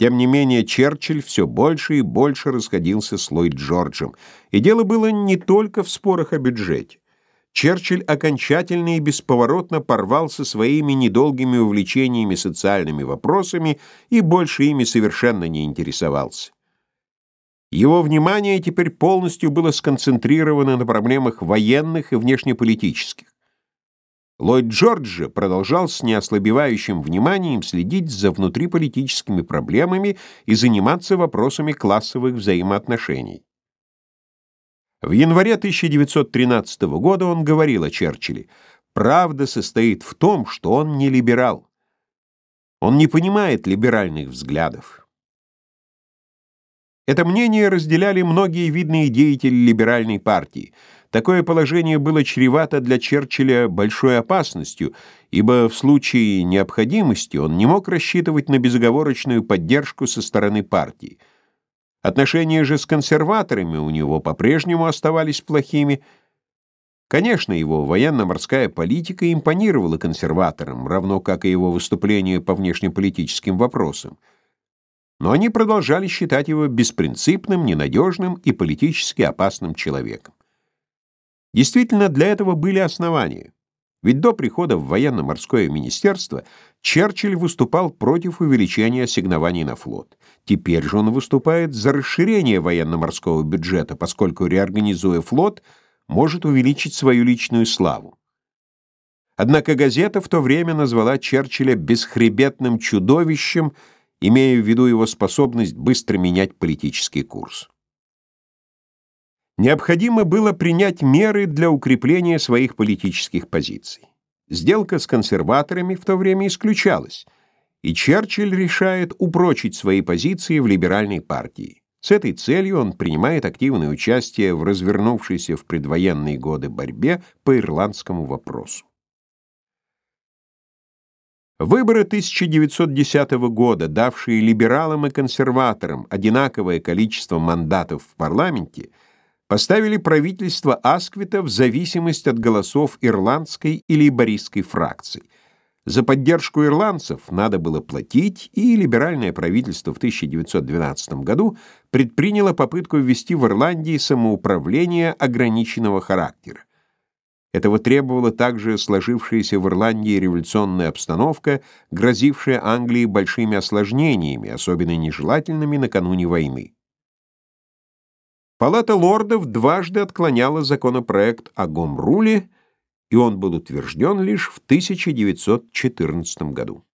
Тем не менее, Черчилль все больше и больше расходился с Ллойд Джорджем, и дело было не только в спорах о бюджете. Черчилль окончательно и бесповоротно порвал со своими недолгими увлечениями социальными вопросами и больше ими совершенно не интересовался. Его внимание теперь полностью было сконцентрировано на проблемах военных и внешнеполитических. Ллойд Джордж же продолжал с неослабевающим вниманием следить за внутриполитическими проблемами и заниматься вопросами классовых взаимоотношений. В январе 1913 года он говорил о Черчилле, «Правда состоит в том, что он не либерал. Он не понимает либеральных взглядов». Это мнение разделяли многие видные деятели либеральной партии – Такое положение было чревато для Черчилля большой опасностью, ибо в случае необходимости он не мог рассчитывать на безоговорочную поддержку со стороны партии. Отношения же с консерваторами у него по-прежнему оставались плохими. Конечно, его военно-морская политика импонировала консерваторам, равно как и его выступления по внешнеполитическим вопросам. Но они продолжали считать его беспринципным, ненадежным и политически опасным человеком. Действительно, для этого были основания. Ведь до прихода в военно-морское министерство Черчилль выступал против увеличения ассигнований на флот. Теперь же он выступает за расширение военно-морского бюджета, поскольку, реорганизуя флот, может увеличить свою личную славу. Однако газета в то время назвала Черчилля бесхребетным чудовищем, имея в виду его способность быстро менять политический курс. Необходимо было принять меры для укрепления своих политических позиций. Сделка с консерваторами в то время исключалась, и Черчилль решает упрочить свои позиции в либеральной партии. С этой целью он принимает активное участие в развернувшейся в предвоенные годы борьбе по ирландскому вопросу. Выборы 1910 года, давшие либералам и консерваторам одинаковое количество мандатов в парламенте, поставили правительство Асквита в зависимость от голосов ирландской или лейбористской фракций. За поддержку ирландцев надо было платить, и либеральное правительство в 1912 году предприняло попытку ввести в Ирландии самоуправление ограниченного характера. Этого требовала также сложившаяся в Ирландии революционная обстановка, грозившая Англии большими осложнениями, особенно нежелательными накануне войны. Палата лордов дважды отклоняла законопроект о Гомруле, и он был утвержден лишь в 1914 году.